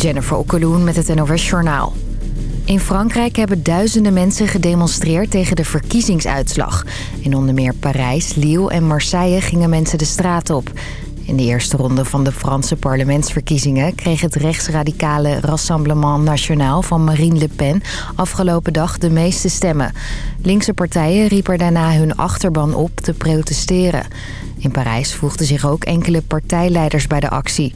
Jennifer Okkeloen met het NOS Journaal. In Frankrijk hebben duizenden mensen gedemonstreerd tegen de verkiezingsuitslag. In onder meer Parijs, Lille en Marseille gingen mensen de straat op. In de eerste ronde van de Franse parlementsverkiezingen... kreeg het rechtsradicale Rassemblement National van Marine Le Pen... afgelopen dag de meeste stemmen. Linkse partijen riepen daarna hun achterban op te protesteren. In Parijs voegden zich ook enkele partijleiders bij de actie.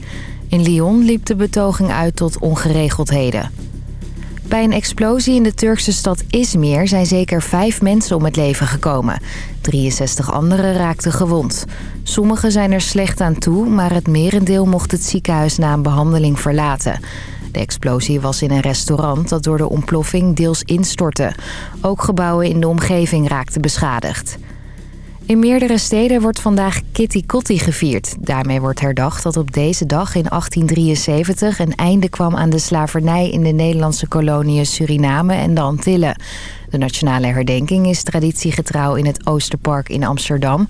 In Lyon liep de betoging uit tot ongeregeldheden. Bij een explosie in de Turkse stad Izmir zijn zeker vijf mensen om het leven gekomen. 63 anderen raakten gewond. Sommigen zijn er slecht aan toe, maar het merendeel mocht het ziekenhuis na een behandeling verlaten. De explosie was in een restaurant dat door de ontploffing deels instortte. Ook gebouwen in de omgeving raakten beschadigd. In meerdere steden wordt vandaag Kitty Kotti gevierd. Daarmee wordt herdacht dat op deze dag in 1873 een einde kwam aan de slavernij in de Nederlandse koloniën Suriname en de Antillen. De nationale herdenking is traditiegetrouw in het Oosterpark in Amsterdam.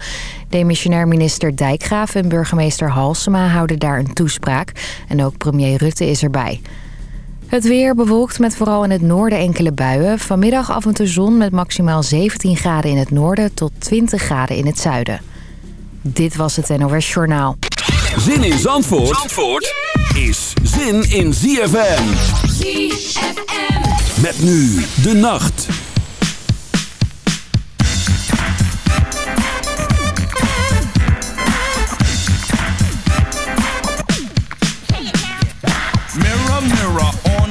Demissionair minister Dijkgraaf en burgemeester Halsema houden daar een toespraak. En ook premier Rutte is erbij. Het weer bewolkt met vooral in het noorden enkele buien. Vanmiddag af en toe zon met maximaal 17 graden in het noorden tot 20 graden in het zuiden. Dit was het NOS Journaal. Zin in Zandvoort, Zandvoort is zin in ZFM. ZFM. Met nu de nacht.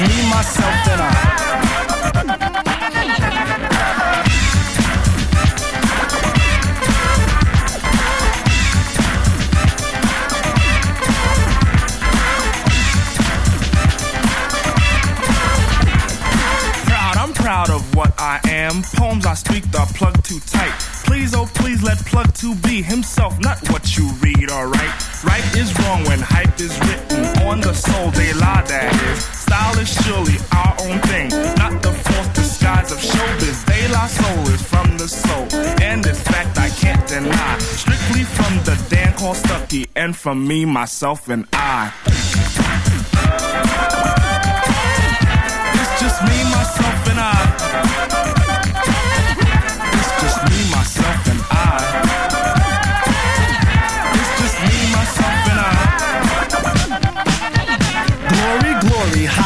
me, myself, and I. Proud, I'm proud of what I am. Poems I speak are plugged too tight. Please, oh please, let plug to be himself, not what you read, alright? Right is wrong when hype is written on the soul, De La, that is. Style is surely our own thing, not the false disguise of showbiz. De La Soul is from the soul, and this fact I can't deny. Strictly from the Dan called Stucky, and from me, myself, and I. It's just me, myself, and I.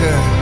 an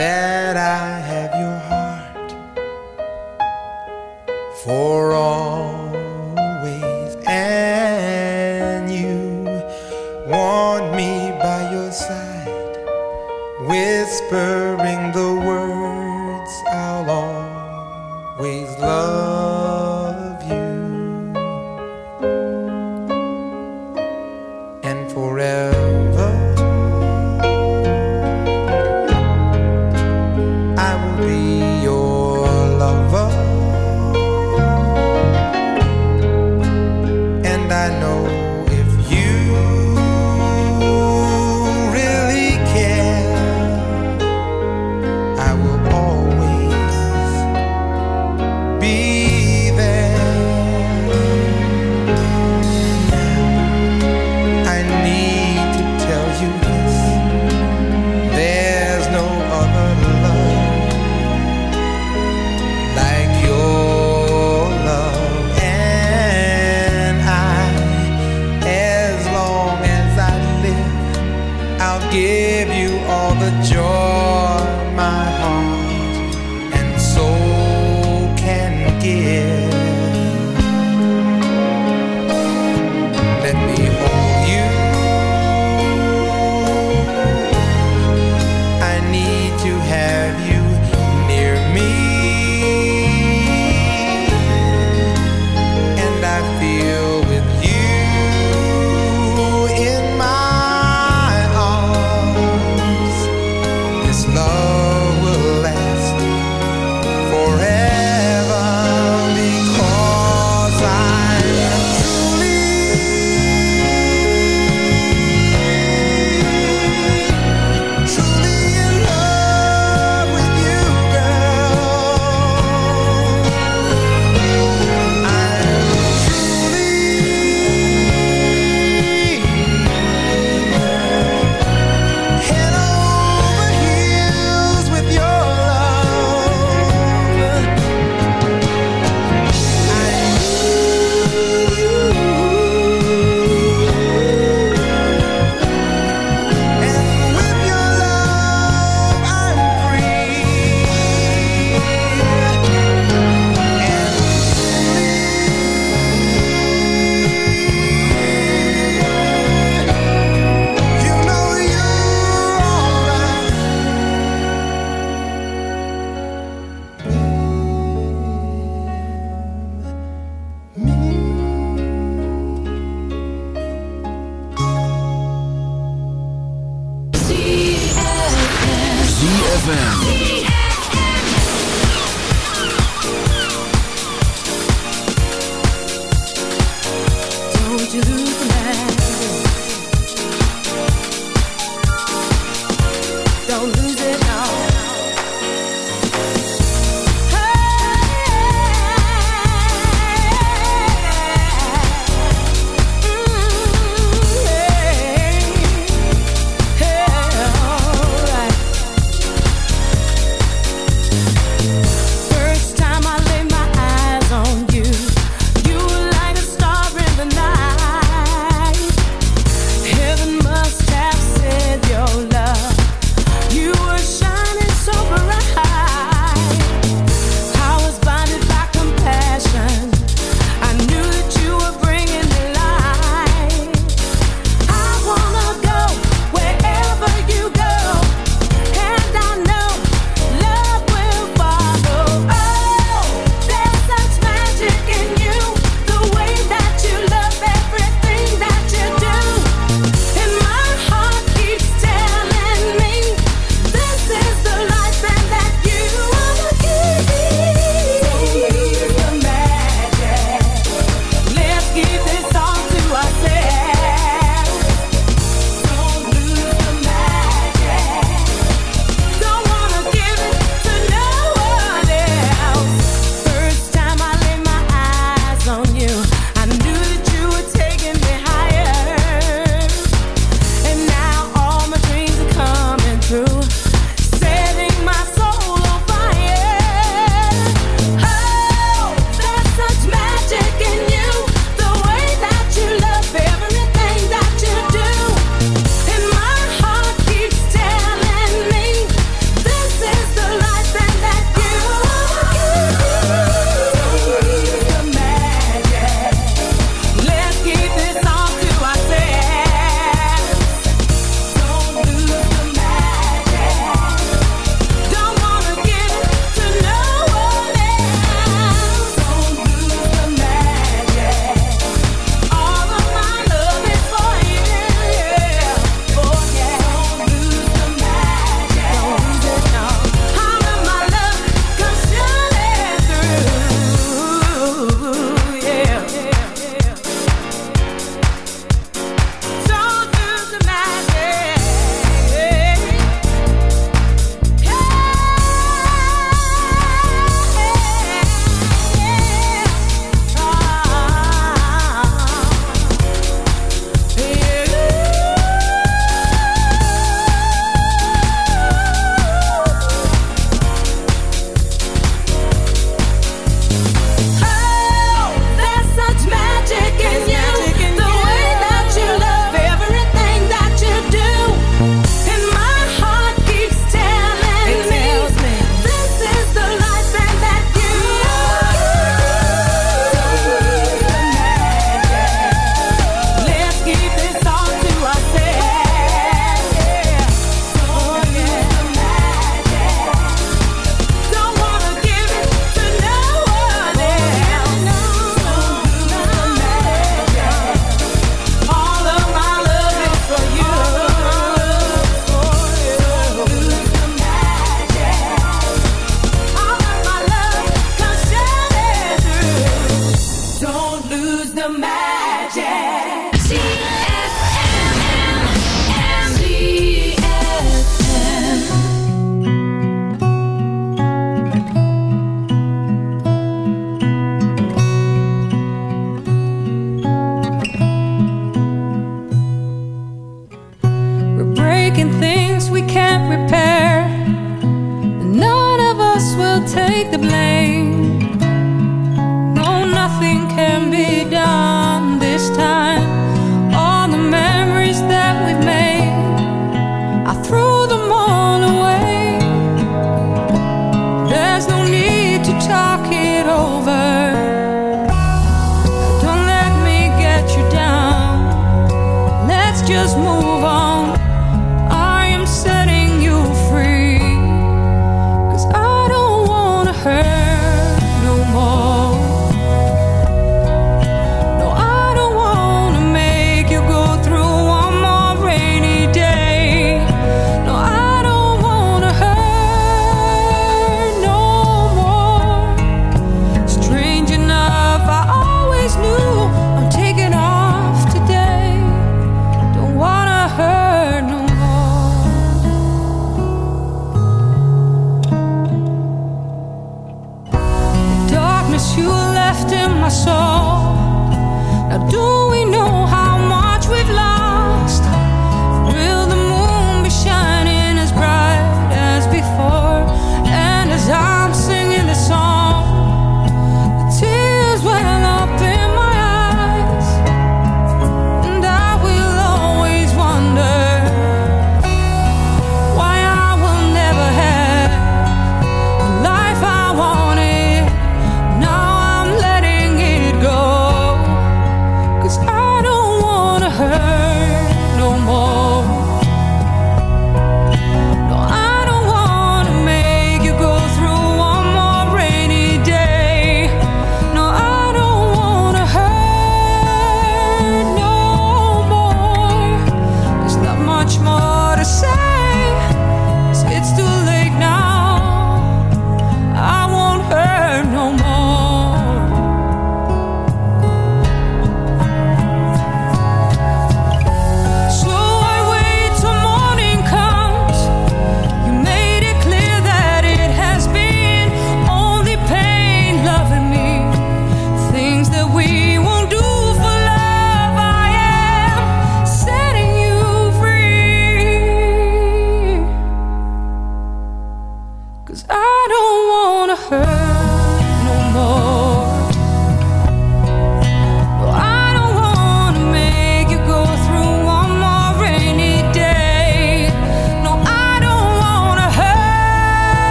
that I have your heart for always,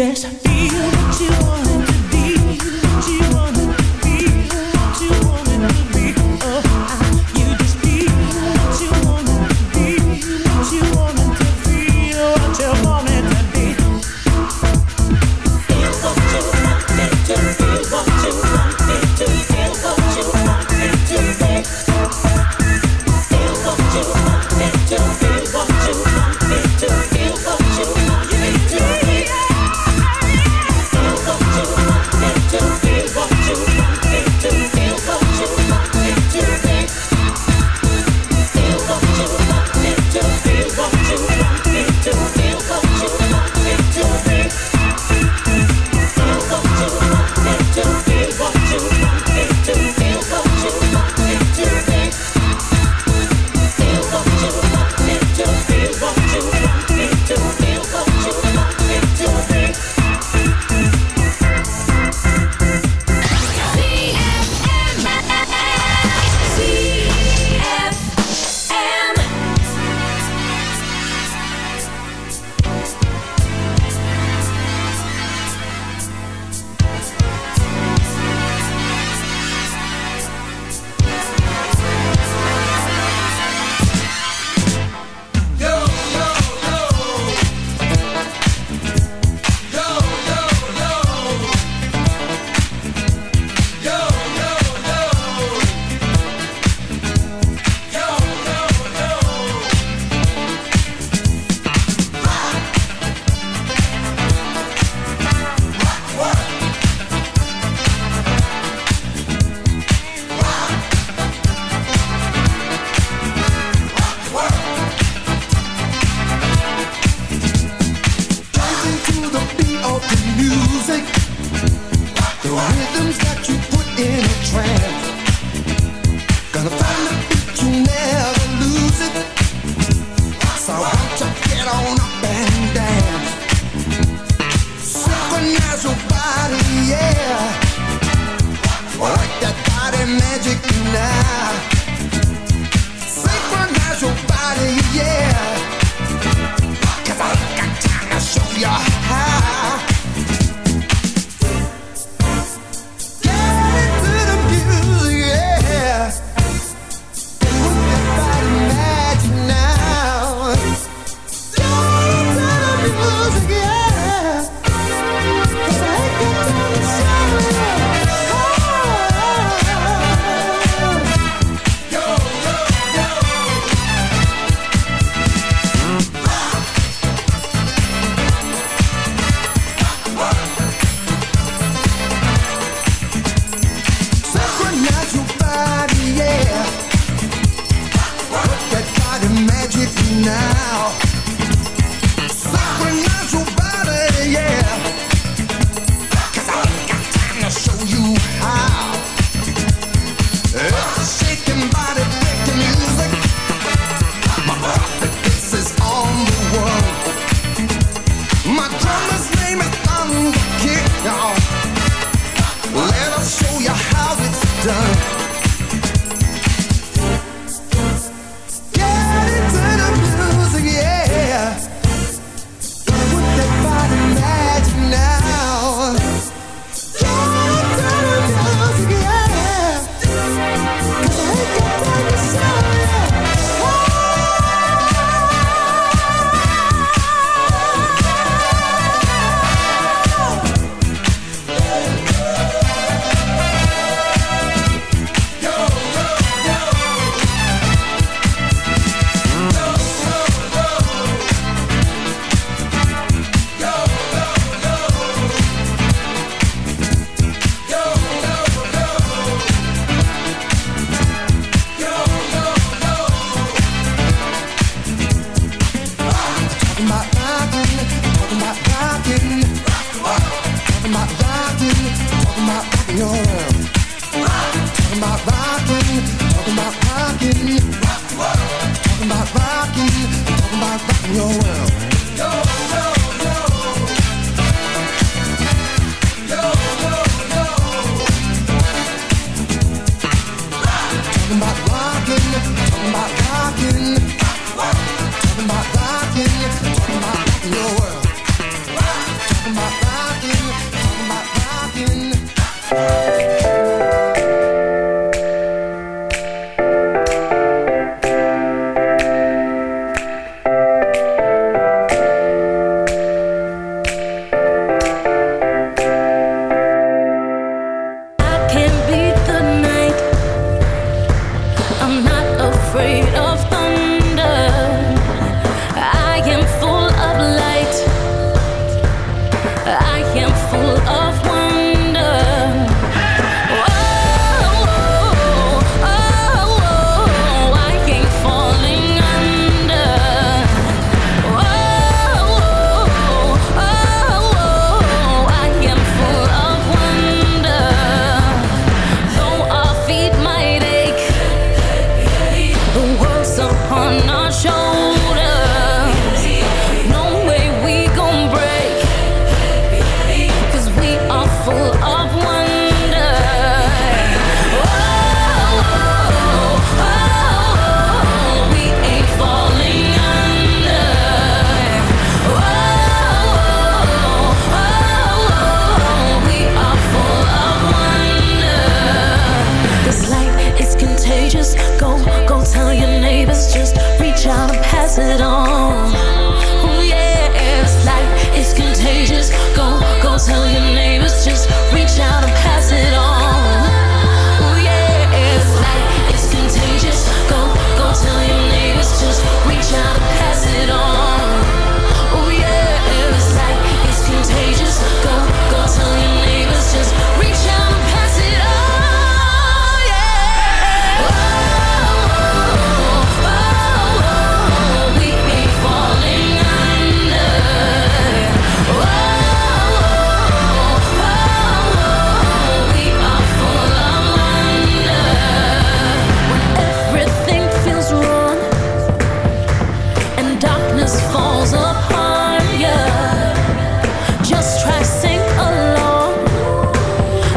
just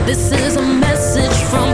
This is a message from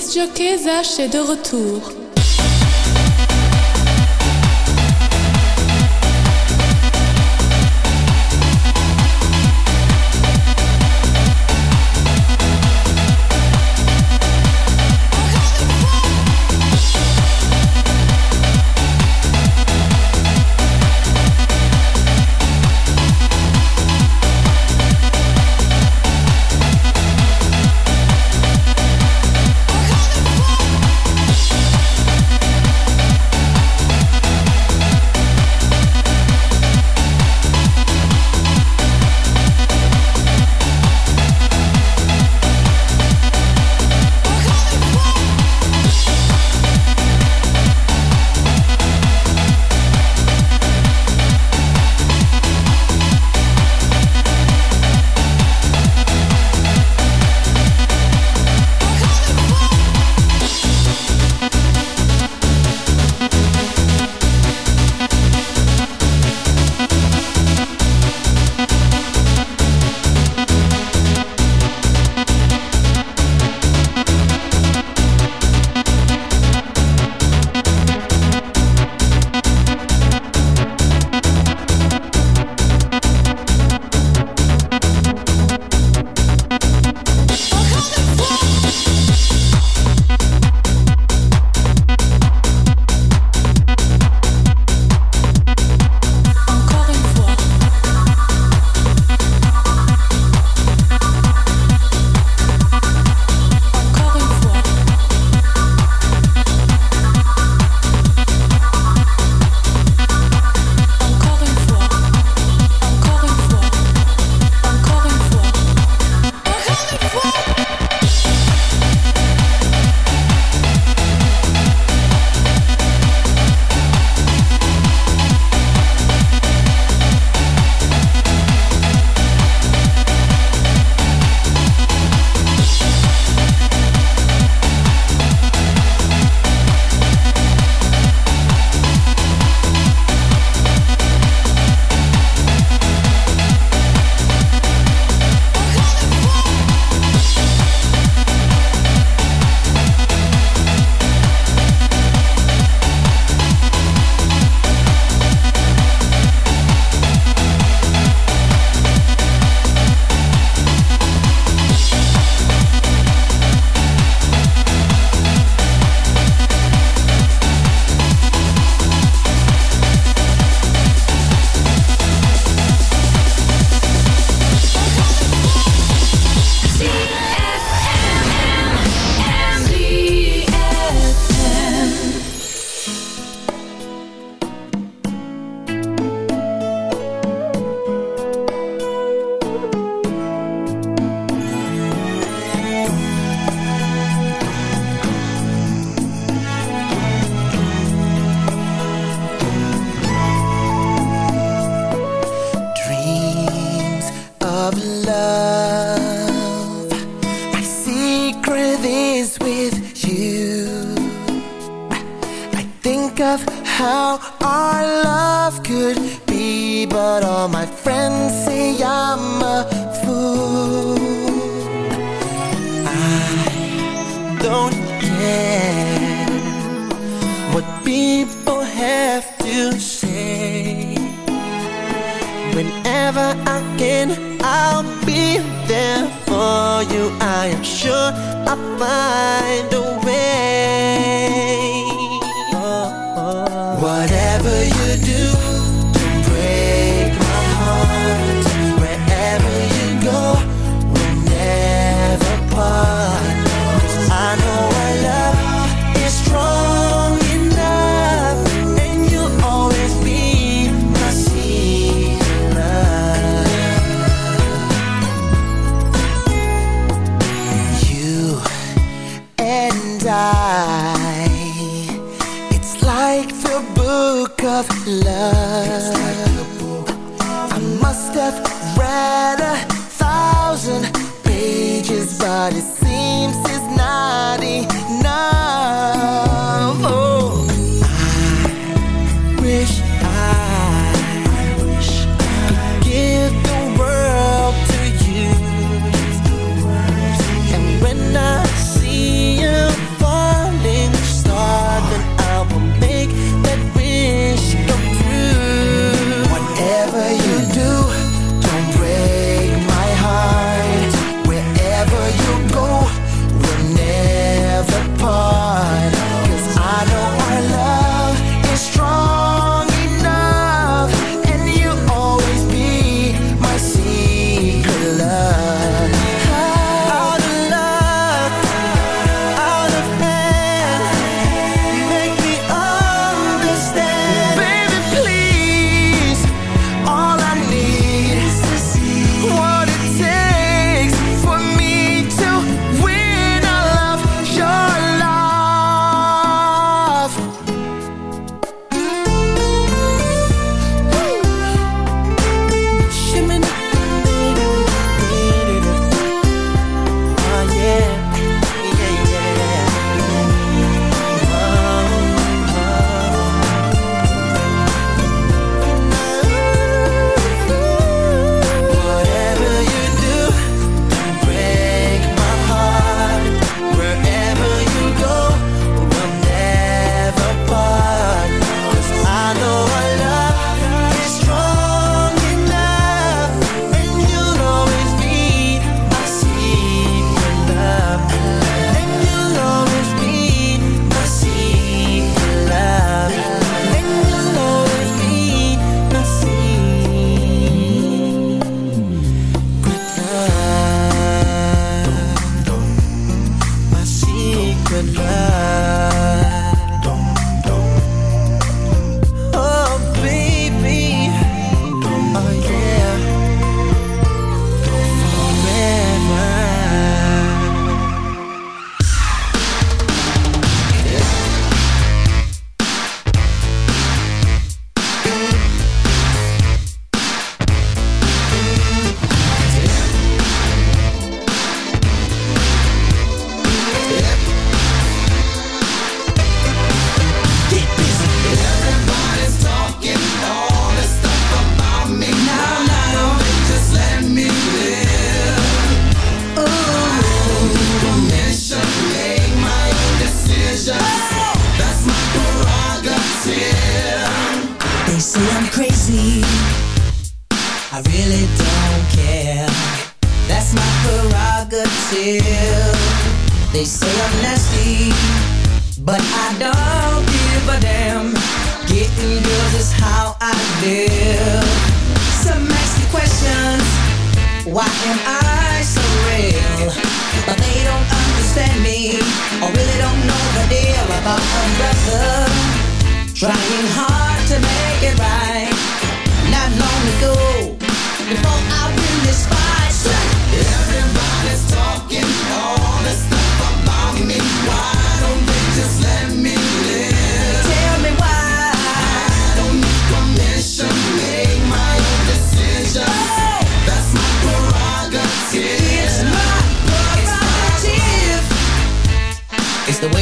Disc Jockey Zach est de retour.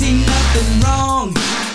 see nothing wrong.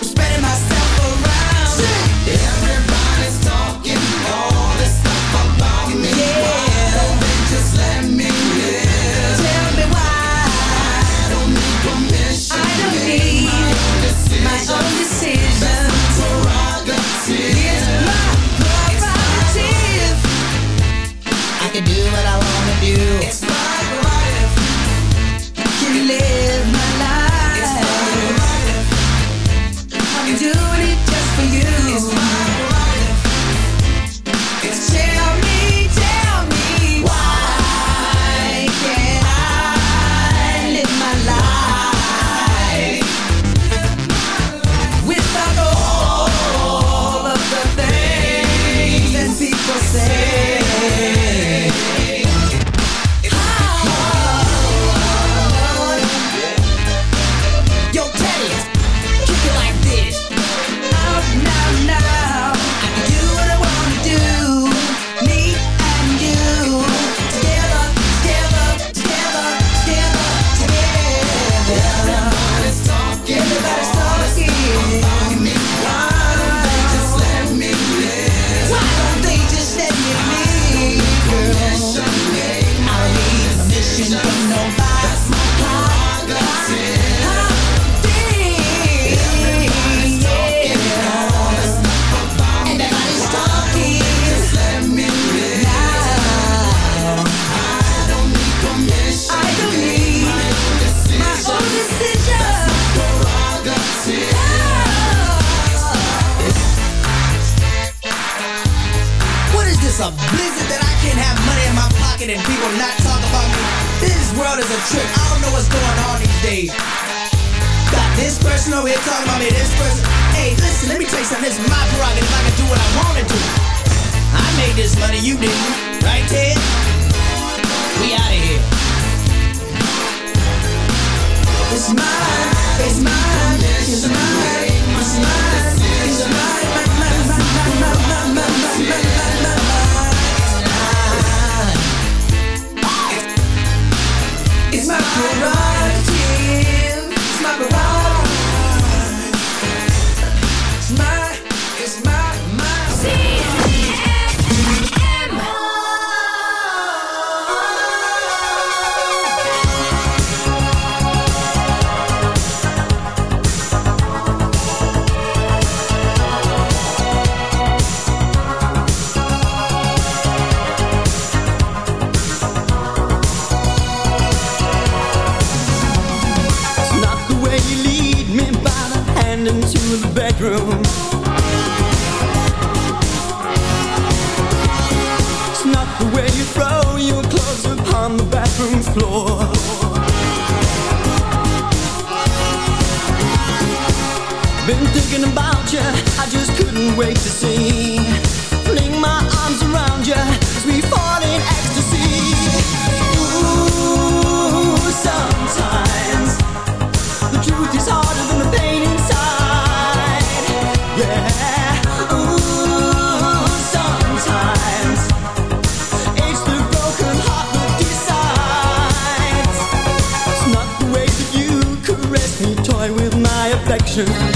thinking about you. I just couldn't wait to see. Fling my arms around you as we fall in ecstasy. Ooh, sometimes the truth is harder than the pain inside. Yeah. Ooh, sometimes it's the broken heart that decides. It's not the way that you caress me, toy with my affection.